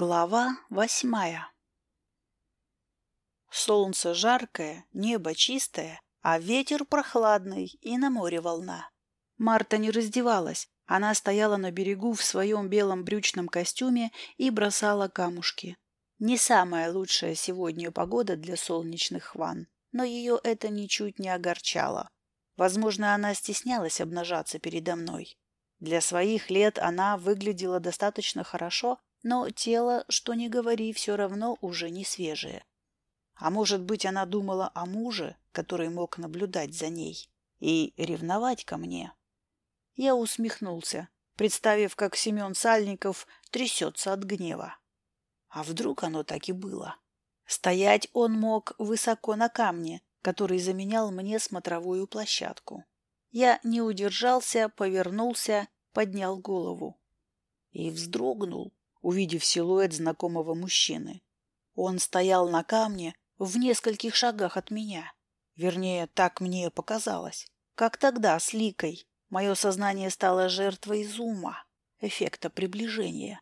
Глава восьмая Солнце жаркое, небо чистое, а ветер прохладный и на море волна. Марта не раздевалась, она стояла на берегу в своем белом брючном костюме и бросала камушки. Не самая лучшая сегодня погода для солнечных ванн, но ее это ничуть не огорчало. Возможно, она стеснялась обнажаться передо мной. Для своих лет она выглядела достаточно хорошо, но тело, что ни говори, все равно уже не свежее. А может быть, она думала о муже, который мог наблюдать за ней и ревновать ко мне. Я усмехнулся, представив, как Семен Сальников трясется от гнева. А вдруг оно так и было? Стоять он мог высоко на камне, который заменял мне смотровую площадку. Я не удержался, повернулся, поднял голову. И вздрогнул, увидев силуэт знакомого мужчины. Он стоял на камне в нескольких шагах от меня. Вернее, так мне показалось. Как тогда с Ликой. Мое сознание стало жертвой зума, эффекта приближения.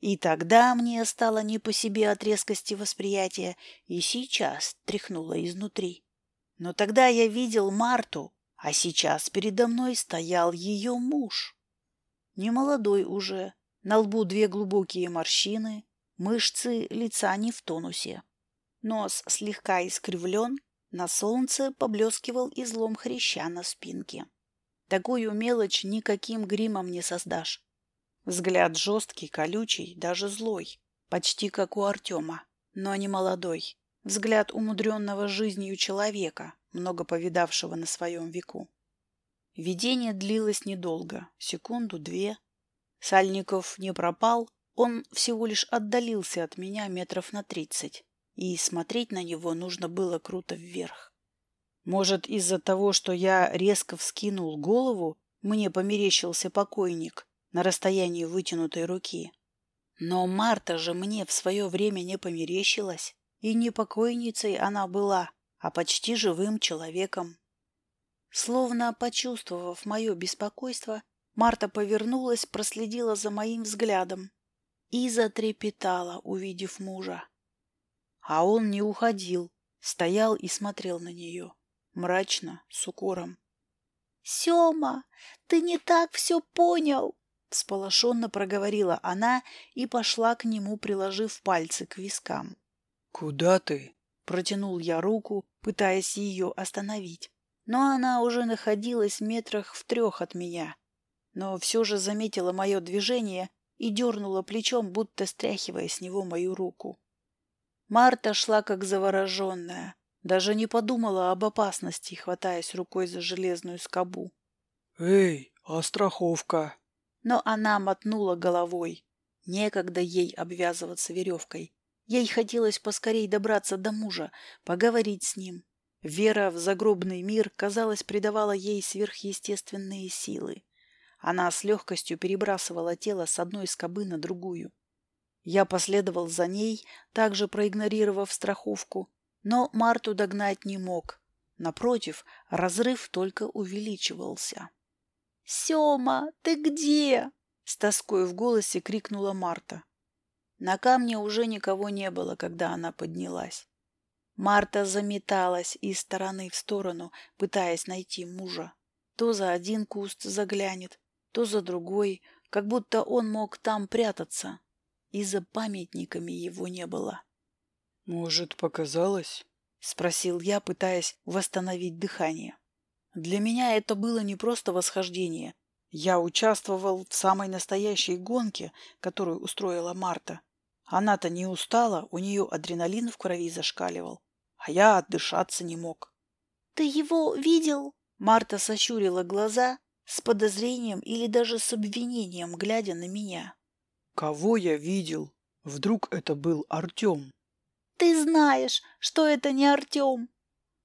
И тогда мне стало не по себе от резкости восприятия, и сейчас тряхнуло изнутри. Но тогда я видел Марту, а сейчас передо мной стоял ее муж. Немолодой уже, на лбу две глубокие морщины, мышцы лица не в тонусе. Нос слегка искривлен, на солнце поблескивал излом хряща на спинке. Такую мелочь никаким гримом не создашь. Взгляд жесткий, колючий, даже злой, почти как у Артема, но не молодой. Взгляд умудренного жизнью человека, много повидавшего на своем веку. Видение длилось недолго, секунду-две, Сальников не пропал, он всего лишь отдалился от меня метров на тридцать, и смотреть на него нужно было круто вверх. Может, из-за того, что я резко вскинул голову, мне померещился покойник на расстоянии вытянутой руки. Но Марта же мне в свое время не померещилась, и не покойницей она была, а почти живым человеком. Словно почувствовав мое беспокойство, Марта повернулась, проследила за моим взглядом и затрепетала, увидев мужа. А он не уходил, стоял и смотрел на нее, мрачно, с укором. — Сема, ты не так все понял! — всполошенно проговорила она и пошла к нему, приложив пальцы к вискам. — Куда ты? — протянул я руку, пытаясь ее остановить. Но она уже находилась метрах в трех от меня но все же заметила мое движение и дернула плечом, будто стряхивая с него мою руку. Марта шла как завороженная, даже не подумала об опасности, хватаясь рукой за железную скобу. «Эй, а страховка?» Но она мотнула головой. Некогда ей обвязываться веревкой. Ей хотелось поскорей добраться до мужа, поговорить с ним. Вера в загробный мир, казалось, придавала ей сверхъестественные силы. Она с легкостью перебрасывала тело с одной скобы на другую. Я последовал за ней, также проигнорировав страховку, но Марту догнать не мог. Напротив, разрыв только увеличивался. «Сема, ты где?» — с тоской в голосе крикнула Марта. На камне уже никого не было, когда она поднялась. Марта заметалась из стороны в сторону, пытаясь найти мужа. То за один куст заглянет, то за другой, как будто он мог там прятаться, и за памятниками его не было. «Может, показалось?» — спросил я, пытаясь восстановить дыхание. Для меня это было не просто восхождение. Я участвовал в самой настоящей гонке, которую устроила Марта. Она-то не устала, у нее адреналин в крови зашкаливал, а я отдышаться не мог. — Ты его видел? Марта сощурила глаза, с подозрением или даже с обвинением, глядя на меня. «Кого я видел? Вдруг это был Артем?» «Ты знаешь, что это не Артем!»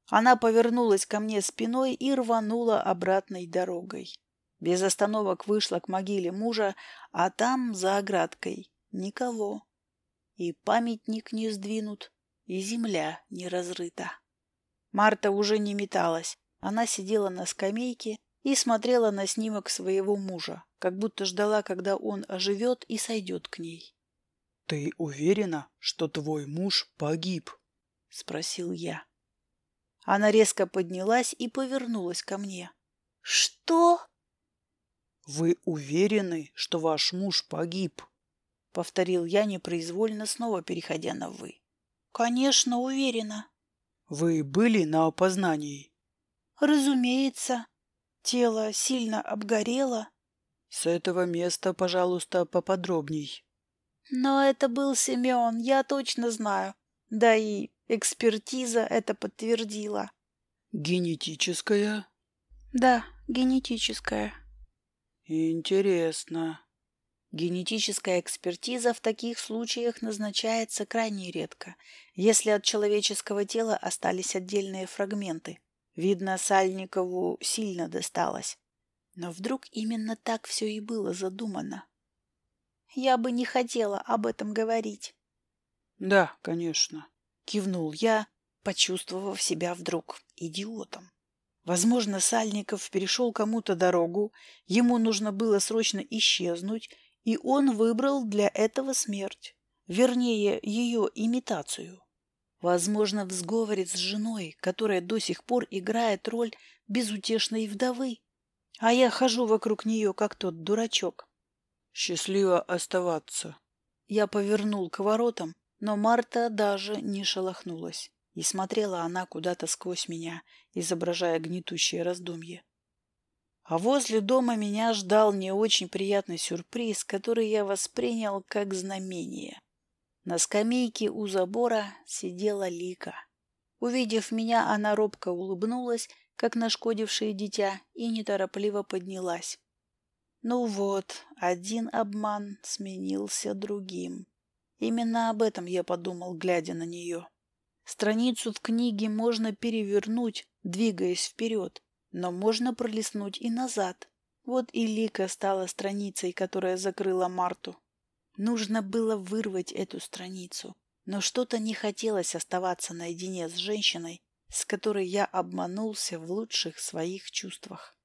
Она повернулась ко мне спиной и рванула обратной дорогой. Без остановок вышла к могиле мужа, а там, за оградкой, никого. И памятник не сдвинут, и земля не разрыта. Марта уже не металась. Она сидела на скамейке, и смотрела на снимок своего мужа, как будто ждала, когда он оживет и сойдет к ней. Ты уверена, что твой муж погиб? Спросил я. Она резко поднялась и повернулась ко мне. Что? Вы уверены, что ваш муж погиб? Повторил я непроизвольно, снова переходя на «вы». Конечно, уверена. Вы были на опознании? Разумеется. Тело сильно обгорело. С этого места, пожалуйста, поподробней. Но это был Семен, я точно знаю. Да и экспертиза это подтвердила. Генетическая? Да, генетическая. Интересно. Генетическая экспертиза в таких случаях назначается крайне редко, если от человеческого тела остались отдельные фрагменты. Видно, Сальникову сильно досталось. Но вдруг именно так все и было задумано. Я бы не хотела об этом говорить. Да, конечно. Кивнул я, почувствовав себя вдруг идиотом. Возможно, Сальников перешел кому-то дорогу, ему нужно было срочно исчезнуть, и он выбрал для этого смерть, вернее, ее имитацию. Возможно, в сговоре с женой, которая до сих пор играет роль безутешной вдовы. А я хожу вокруг нее, как тот дурачок. Счастливо оставаться. Я повернул к воротам, но Марта даже не шелохнулась. И смотрела она куда-то сквозь меня, изображая гнетущее раздумье. А возле дома меня ждал не очень приятный сюрприз, который я воспринял как знамение. На скамейке у забора сидела Лика. Увидев меня, она робко улыбнулась, как нашкодившее дитя, и неторопливо поднялась. Ну вот, один обман сменился другим. Именно об этом я подумал, глядя на нее. Страницу в книге можно перевернуть, двигаясь вперед, но можно пролистнуть и назад. Вот и Лика стала страницей, которая закрыла Марту. Нужно было вырвать эту страницу, но что-то не хотелось оставаться наедине с женщиной, с которой я обманулся в лучших своих чувствах.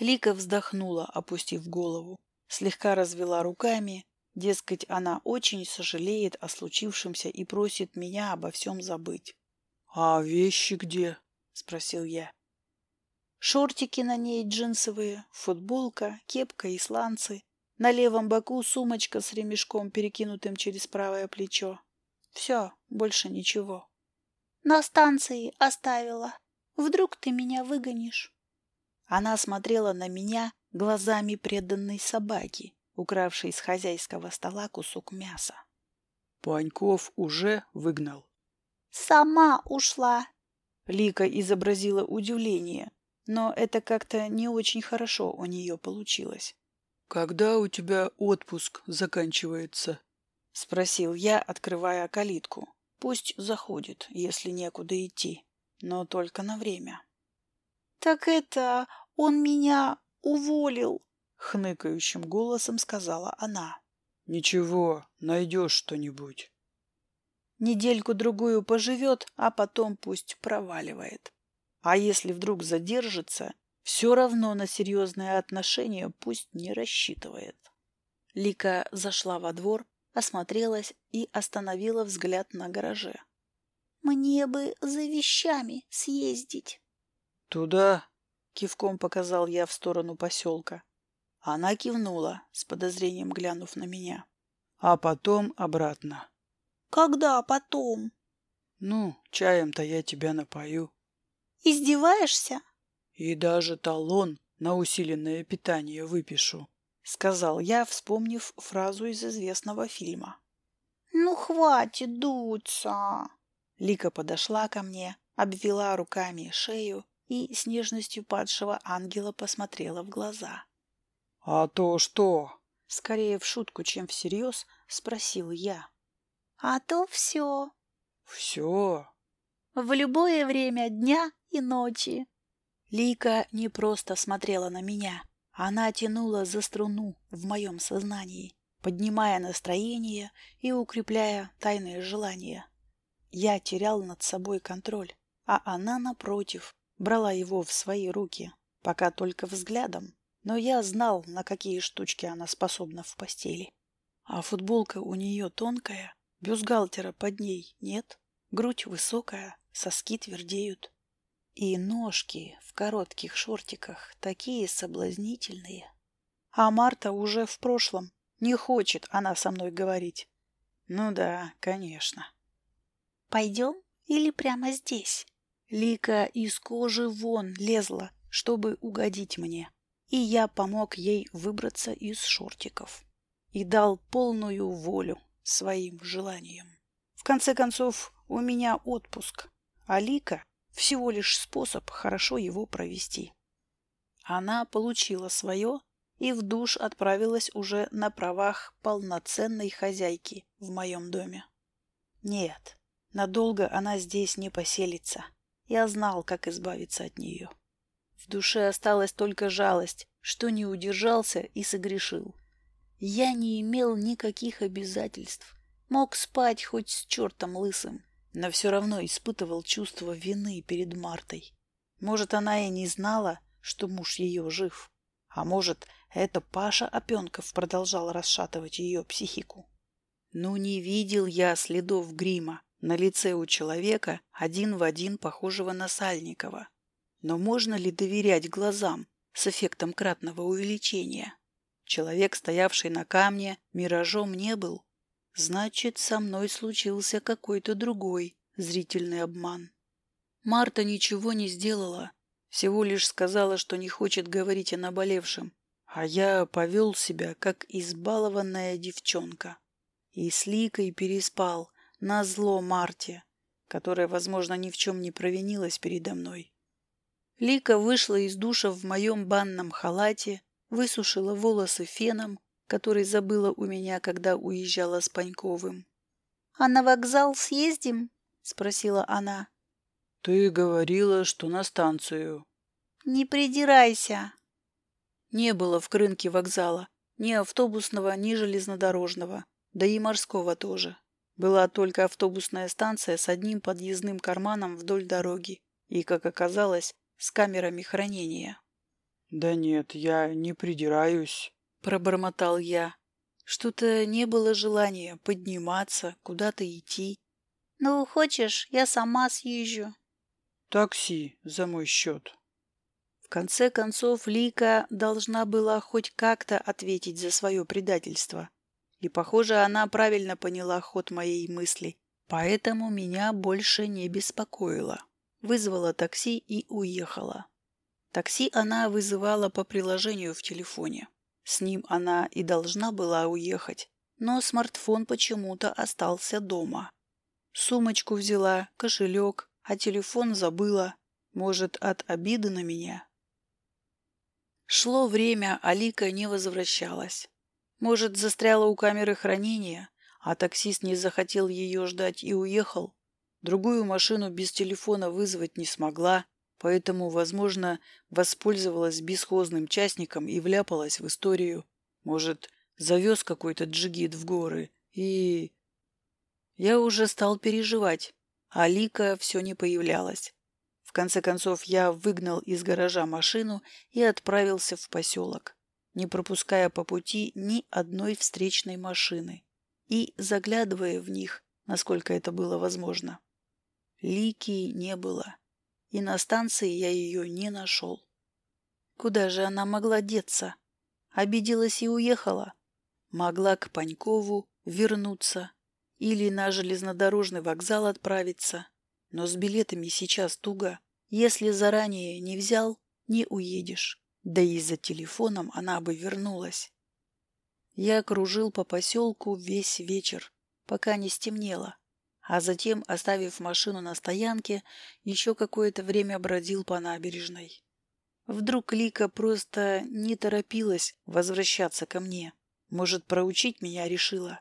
Лика вздохнула, опустив голову, слегка развела руками, дескать, она очень сожалеет о случившемся и просит меня обо всем забыть. — А вещи где? — спросил я. Шортики на ней джинсовые, футболка, кепка и сланцы. На левом боку сумочка с ремешком, перекинутым через правое плечо. Все, больше ничего. На станции оставила. Вдруг ты меня выгонишь? Она смотрела на меня глазами преданной собаки, укравшей с хозяйского стола кусок мяса. Паньков уже выгнал. Сама ушла. Лика изобразила удивление, но это как-то не очень хорошо у нее получилось. «Когда у тебя отпуск заканчивается?» — спросил я, открывая калитку. «Пусть заходит, если некуда идти, но только на время». «Так это он меня уволил!» — хныкающим голосом сказала она. «Ничего, найдешь что-нибудь». Недельку-другую поживет, а потом пусть проваливает. А если вдруг задержится, все равно на серьезные отношения пусть не рассчитывает. Лика зашла во двор, осмотрелась и остановила взгляд на гараже. «Мне бы за вещами съездить». «Туда?» — кивком показал я в сторону поселка. Она кивнула, с подозрением глянув на меня. «А потом обратно». «Когда потом?» «Ну, чаем-то я тебя напою». Издеваешься? И даже талон на усиленное питание выпишу, сказал я, вспомнив фразу из известного фильма. Ну, хватит дуться. Лика подошла ко мне, обвела руками шею и с нежностью падшего ангела посмотрела в глаза. «А то что?» Скорее в шутку, чем всерьез, спросил я. «А то все». «Все?» В любое время дня и ночи. Лика не просто смотрела на меня. Она тянула за струну в моем сознании, поднимая настроение и укрепляя тайные желания. Я терял над собой контроль, а она, напротив, брала его в свои руки, пока только взглядом, но я знал, на какие штучки она способна в постели. А футболка у нее тонкая, бюстгальтера под ней нет, грудь высокая, соски твердеют. И ножки в коротких шортиках такие соблазнительные. А Марта уже в прошлом. Не хочет она со мной говорить. Ну да, конечно. Пойдем или прямо здесь? Лика из кожи вон лезла, чтобы угодить мне. И я помог ей выбраться из шортиков. И дал полную волю своим желаниям. В конце концов, у меня отпуск. А Лика всего лишь способ хорошо его провести. Она получила свое и в душ отправилась уже на правах полноценной хозяйки в моем доме. Нет, надолго она здесь не поселится. Я знал, как избавиться от нее. В душе осталась только жалость, что не удержался и согрешил. Я не имел никаких обязательств. Мог спать хоть с чертом лысым но все равно испытывал чувство вины перед Мартой. Может, она и не знала, что муж ее жив. А может, это Паша Опенков продолжал расшатывать ее психику. Ну, не видел я следов грима на лице у человека, один в один похожего на Сальникова. Но можно ли доверять глазам с эффектом кратного увеличения? Человек, стоявший на камне, миражом не был, Значит, со мной случился какой-то другой зрительный обман. Марта ничего не сделала, всего лишь сказала, что не хочет говорить о наболевшем, а я повел себя, как избалованная девчонка. И с Ликой переспал, на зло Марте, которая, возможно, ни в чем не провинилась передо мной. Лика вышла из душа в моем банном халате, высушила волосы феном который забыла у меня, когда уезжала с Паньковым. «А на вокзал съездим?» — спросила она. «Ты говорила, что на станцию». «Не придирайся». Не было в Крынке вокзала, ни автобусного, ни железнодорожного, да и морского тоже. Была только автобусная станция с одним подъездным карманом вдоль дороги и, как оказалось, с камерами хранения. «Да нет, я не придираюсь», пробормотал я. Что-то не было желания подниматься, куда-то идти. Ну, хочешь, я сама съезжу. Такси за мой счет. В конце концов, Лика должна была хоть как-то ответить за свое предательство. И, похоже, она правильно поняла ход моей мысли, поэтому меня больше не беспокоило. Вызвала такси и уехала. Такси она вызывала по приложению в телефоне. С ним она и должна была уехать, но смартфон почему-то остался дома. Сумочку взяла, кошелек, а телефон забыла. Может, от обиды на меня? Шло время, Алика не возвращалась. Может, застряла у камеры хранения, а таксист не захотел ее ждать и уехал. Другую машину без телефона вызвать не смогла, поэтому, возможно, воспользовалась бесхозным частником и вляпалась в историю. Может, завез какой-то джигит в горы и... Я уже стал переживать, а Лика все не появлялась. В конце концов, я выгнал из гаража машину и отправился в поселок, не пропуская по пути ни одной встречной машины и заглядывая в них, насколько это было возможно. Лики не было и на станции я ее не нашел. Куда же она могла деться? Обиделась и уехала. Могла к Панькову вернуться или на железнодорожный вокзал отправиться. Но с билетами сейчас туго. Если заранее не взял, не уедешь. Да и за телефоном она бы вернулась. Я кружил по поселку весь вечер, пока не стемнело а затем, оставив машину на стоянке, еще какое-то время бродил по набережной. Вдруг Лика просто не торопилась возвращаться ко мне. Может, проучить меня решила.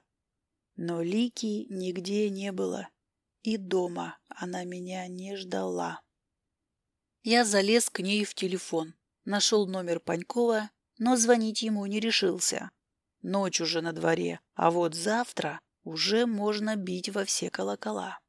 Но Лики нигде не было. И дома она меня не ждала. Я залез к ней в телефон, нашел номер Панькова, но звонить ему не решился. Ночь уже на дворе, а вот завтра уже можно бить во все колокола.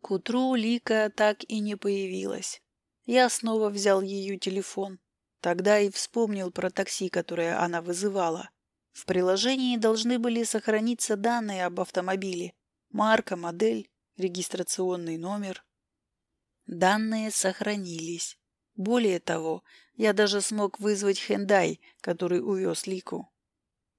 К утру Лика так и не появилась. Я снова взял ее телефон. Тогда и вспомнил про такси, которое она вызывала. В приложении должны были сохраниться данные об автомобиле. Марка, модель, регистрационный номер. Данные сохранились. Более того, я даже смог вызвать Хендай, который увез Лику.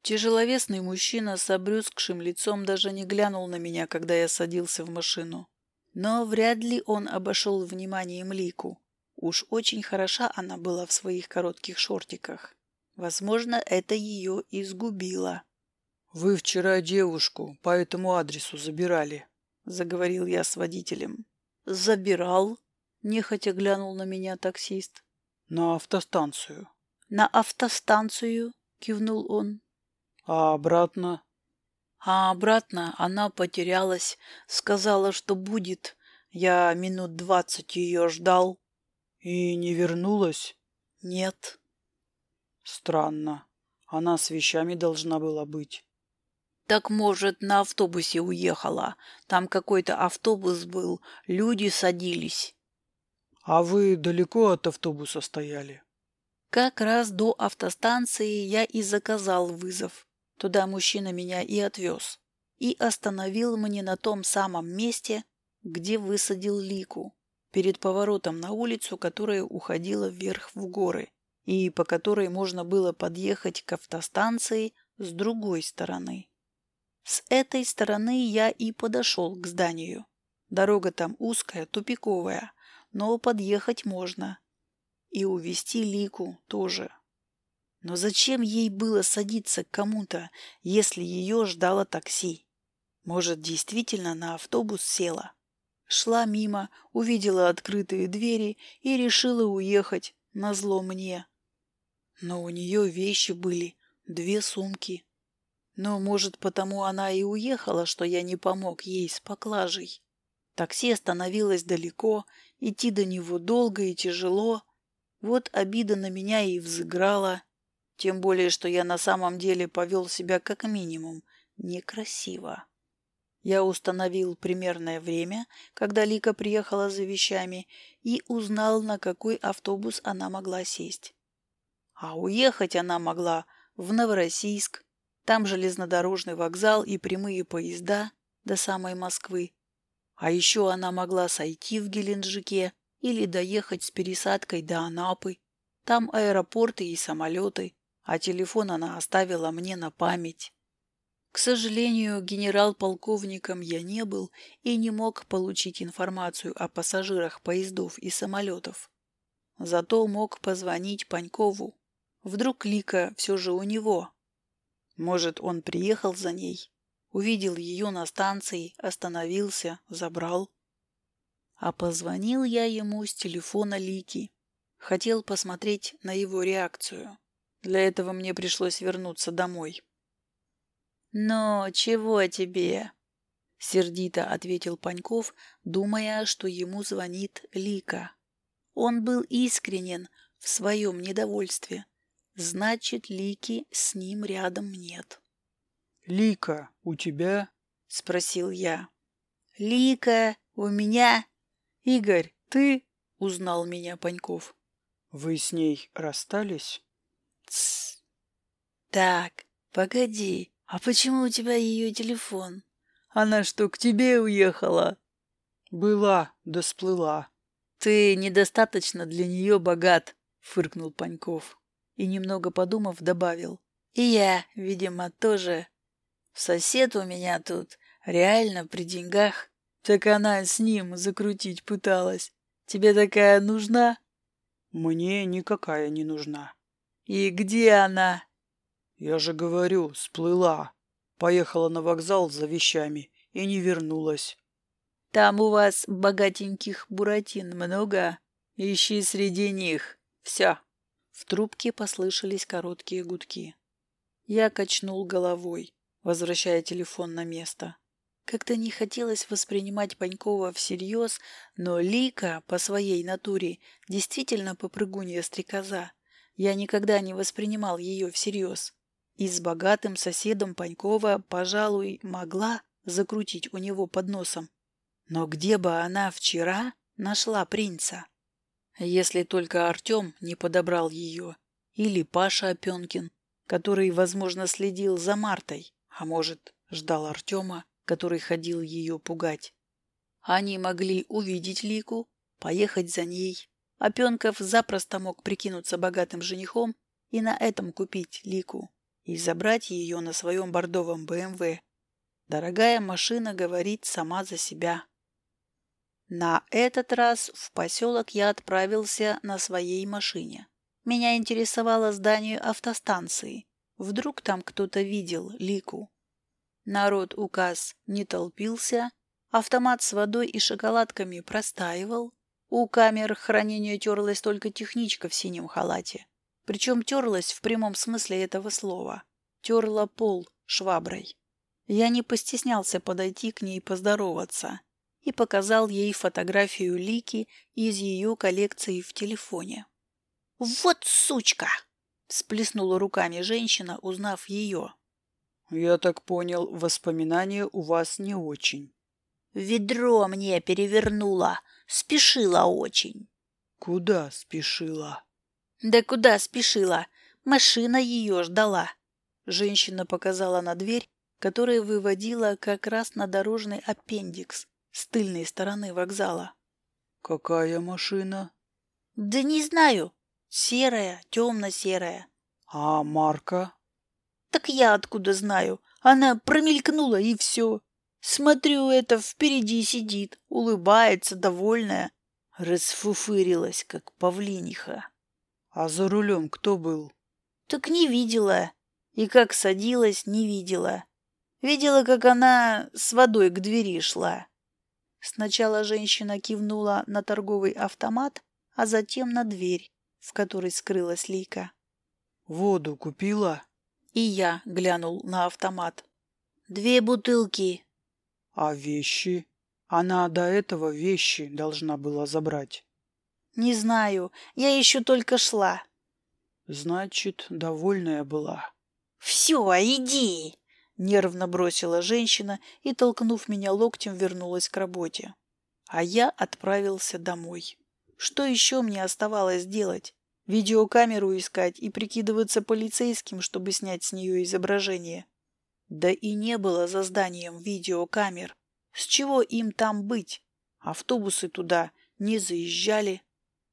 Тяжеловесный мужчина с обрюзгшим лицом даже не глянул на меня, когда я садился в машину. Но вряд ли он обошел вниманием Лику. Уж очень хороша она была в своих коротких шортиках. Возможно, это ее изгубило. «Вы вчера девушку по этому адресу забирали», — заговорил я с водителем. «Забирал?» — нехотя глянул на меня таксист. «На автостанцию». «На автостанцию?» — кивнул он. «А обратно?» А обратно она потерялась, сказала, что будет. Я минут двадцать ее ждал. И не вернулась? Нет. Странно. Она с вещами должна была быть. Так, может, на автобусе уехала. Там какой-то автобус был, люди садились. А вы далеко от автобуса стояли? Как раз до автостанции я и заказал вызов. Туда мужчина меня и отвез. И остановил мне на том самом месте, где высадил Лику, перед поворотом на улицу, которая уходила вверх в горы, и по которой можно было подъехать к автостанции с другой стороны. С этой стороны я и подошел к зданию. Дорога там узкая, тупиковая, но подъехать можно. И увести Лику тоже. Но зачем ей было садиться к кому-то, если ее ждало такси? Может, действительно на автобус села? Шла мимо, увидела открытые двери и решила уехать, назло мне. Но у нее вещи были, две сумки. Но, может, потому она и уехала, что я не помог ей с поклажей. Такси остановилось далеко, идти до него долго и тяжело. Вот обида на меня и взыграла. Тем более, что я на самом деле повел себя как минимум некрасиво. Я установил примерное время, когда Лика приехала за вещами, и узнал, на какой автобус она могла сесть. А уехать она могла в Новороссийск. Там железнодорожный вокзал и прямые поезда до самой Москвы. А еще она могла сойти в Геленджике или доехать с пересадкой до Анапы. Там аэропорты и самолеты а телефон она оставила мне на память. К сожалению, генерал-полковником я не был и не мог получить информацию о пассажирах поездов и самолетов. Зато мог позвонить Панькову. Вдруг Лика все же у него. Может, он приехал за ней, увидел ее на станции, остановился, забрал. А позвонил я ему с телефона Лики. Хотел посмотреть на его реакцию. Для этого мне пришлось вернуться домой. «Но чего тебе?» — сердито ответил Паньков, думая, что ему звонит Лика. Он был искренен в своем недовольстве. Значит, Лики с ним рядом нет. «Лика, у тебя?» — спросил я. «Лика, у меня?» «Игорь, ты?» — узнал меня Паньков. «Вы с ней расстались?» Тс. Так, погоди, а почему у тебя ее телефон? Она что, к тебе уехала? Была, да сплыла. Ты недостаточно для нее богат, фыркнул Паньков. И немного подумав, добавил. И я, видимо, тоже. Сосед у меня тут реально при деньгах. Так она с ним закрутить пыталась. Тебе такая нужна? Мне никакая не нужна. «И где она?» «Я же говорю, сплыла. Поехала на вокзал за вещами и не вернулась». «Там у вас богатеньких буратин много? Ищи среди них. Все». В трубке послышались короткие гудки. Я качнул головой, возвращая телефон на место. Как-то не хотелось воспринимать Панькова всерьез, но Лика по своей натуре действительно попрыгунья-стрекоза. Я никогда не воспринимал ее всерьез. И с богатым соседом Панькова, пожалуй, могла закрутить у него под носом. Но где бы она вчера нашла принца? Если только Артем не подобрал ее. Или Паша Опенкин. который, возможно, следил за Мартой, а может, ждал Артема, который ходил ее пугать. Они могли увидеть Лику, поехать за ней. Опенков запросто мог прикинуться богатым женихом и на этом купить Лику и забрать ее на своем бордовом БМВ. Дорогая машина говорит сама за себя. На этот раз в поселок я отправился на своей машине. Меня интересовало здание автостанции. Вдруг там кто-то видел Лику. Народ указ не толпился, автомат с водой и шоколадками простаивал. У камер хранения терлась только техничка в синем халате. Причем терлась в прямом смысле этого слова. Терла пол шваброй. Я не постеснялся подойти к ней поздороваться и показал ей фотографию Лики из ее коллекции в телефоне. «Вот сучка!» – всплеснула руками женщина, узнав ее. «Я так понял, воспоминания у вас не очень». «Ведро мне перевернула, спешила очень». «Куда спешила?» «Да куда спешила? Машина ее ждала». Женщина показала на дверь, которая выводила как раз на дорожный аппендикс с тыльной стороны вокзала. «Какая машина?» «Да не знаю. Серая, темно-серая». «А марка?» «Так я откуда знаю? Она промелькнула, и все. Смотрю, это впереди сидит, улыбается, довольная. Расфуфырилась, как павлиниха». «А за рулем кто был?» «Так не видела. И как садилась, не видела. Видела, как она с водой к двери шла. Сначала женщина кивнула на торговый автомат, а затем на дверь, в которой скрылась Лика. «Воду купила?» И я глянул на автомат. «Две бутылки». «А вещи? Она до этого вещи должна была забрать». «Не знаю, я еще только шла». «Значит, довольная была». «Все, иди!» Нервно бросила женщина и, толкнув меня локтем, вернулась к работе. А я отправился домой. Что еще мне оставалось делать? Видеокамеру искать и прикидываться полицейским, чтобы снять с нее изображение. Да и не было за зданием видеокамер. С чего им там быть? Автобусы туда не заезжали.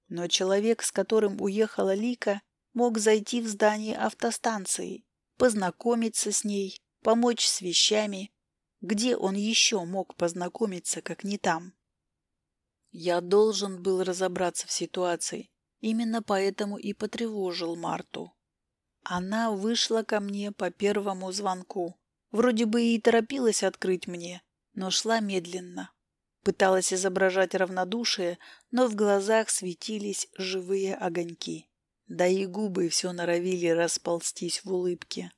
Но человек, с которым уехала Лика, мог зайти в здание автостанции, познакомиться с ней, помочь с вещами. Где он еще мог познакомиться, как не там? Я должен был разобраться в ситуации. Именно поэтому и потревожил Марту. Она вышла ко мне по первому звонку. Вроде бы и торопилась открыть мне, но шла медленно. Пыталась изображать равнодушие, но в глазах светились живые огоньки. Да и губы все норовили расползтись в улыбке.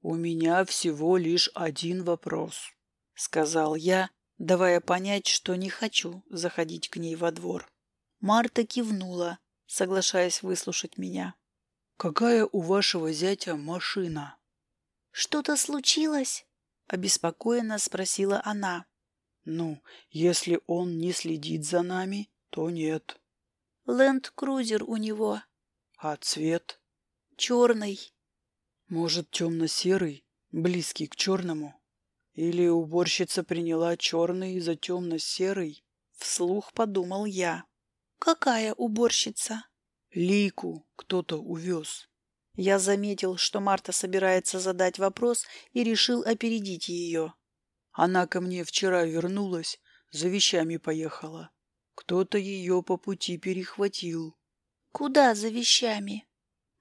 «У меня всего лишь один вопрос», — сказал я, давая понять, что не хочу заходить к ней во двор. Марта кивнула, соглашаясь выслушать меня. «Какая у вашего зятя машина?» «Что-то случилось?» — обеспокоенно спросила она. «Ну, если он не следит за нами, то нет». «Ленд-крузер у него». «А цвет?» «Черный». Может, темно-серый, близкий к черному? Или уборщица приняла черный за темно-серый? Вслух подумал я. Какая уборщица? Лику кто-то увез. Я заметил, что Марта собирается задать вопрос и решил опередить ее. Она ко мне вчера вернулась, за вещами поехала. Кто-то ее по пути перехватил. Куда за вещами?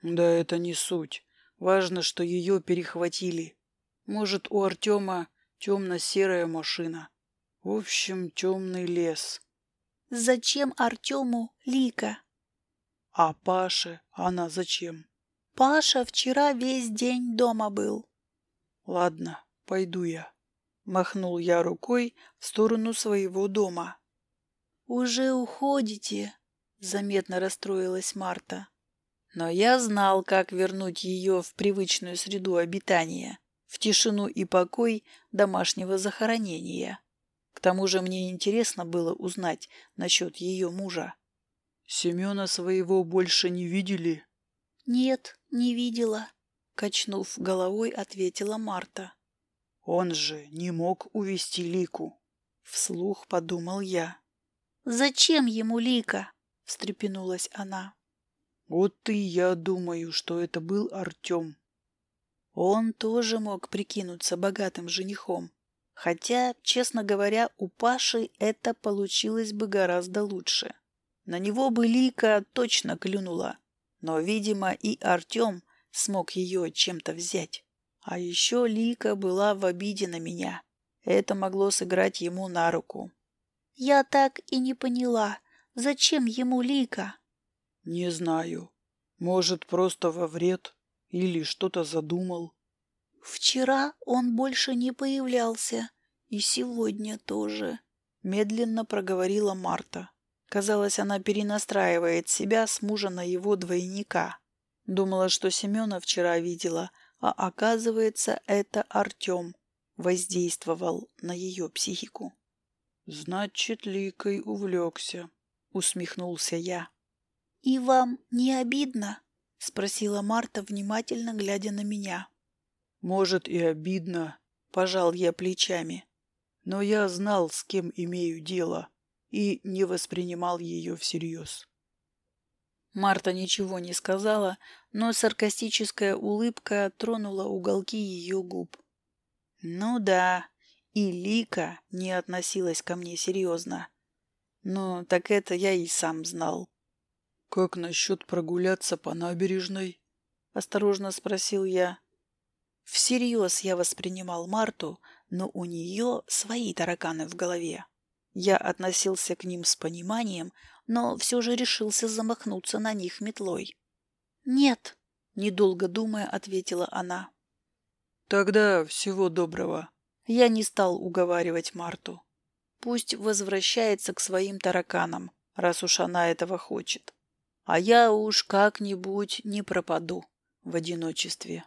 Да это не суть. Важно, что ее перехватили. Может, у Артема темно-серая машина. В общем, темный лес. Зачем Артему Лика? А Паше она зачем? Паша вчера весь день дома был. Ладно, пойду я. Махнул я рукой в сторону своего дома. Уже уходите? Заметно расстроилась Марта. Но я знал, как вернуть ее в привычную среду обитания, в тишину и покой домашнего захоронения. К тому же мне интересно было узнать насчет ее мужа. «Семена своего больше не видели?» «Нет, не видела». Качнув головой, ответила Марта. Он же не мог увести Лику. Вслух подумал я. «Зачем ему Лика?» — встрепенулась она. «Вот и я думаю, что это был Артем». Он тоже мог прикинуться богатым женихом. Хотя, честно говоря, у Паши это получилось бы гораздо лучше. На него бы Лика точно клюнула. Но, видимо, и Артем смог ее чем-то взять. А еще Лика была в обиде на меня. Это могло сыграть ему на руку. «Я так и не поняла, зачем ему Лика?» «Не знаю. Может, просто во вред или что-то задумал». «Вчера он больше не появлялся, и сегодня тоже», — медленно проговорила Марта. Казалось, она перенастраивает себя с мужа на его двойника. Думала, что Семена вчера видела, а оказывается, это Артем воздействовал на ее психику. «Значит, Ликой увлекся», — усмехнулся я. «И вам не обидно?» — спросила Марта, внимательно глядя на меня. «Может, и обидно», — пожал я плечами. «Но я знал, с кем имею дело, и не воспринимал ее всерьез». Марта ничего не сказала, но саркастическая улыбка тронула уголки ее губ. Ну да, и Лика не относилась ко мне серьезно. Ну, так это я и сам знал. «Как насчет прогуляться по набережной?» — осторожно спросил я. Всерьез я воспринимал Марту, но у нее свои тараканы в голове. Я относился к ним с пониманием, но все же решился замахнуться на них метлой. «Нет», — недолго думая, ответила она. Тогда всего доброго. Я не стал уговаривать Марту. Пусть возвращается к своим тараканам, раз уж она этого хочет. А я уж как-нибудь не пропаду в одиночестве.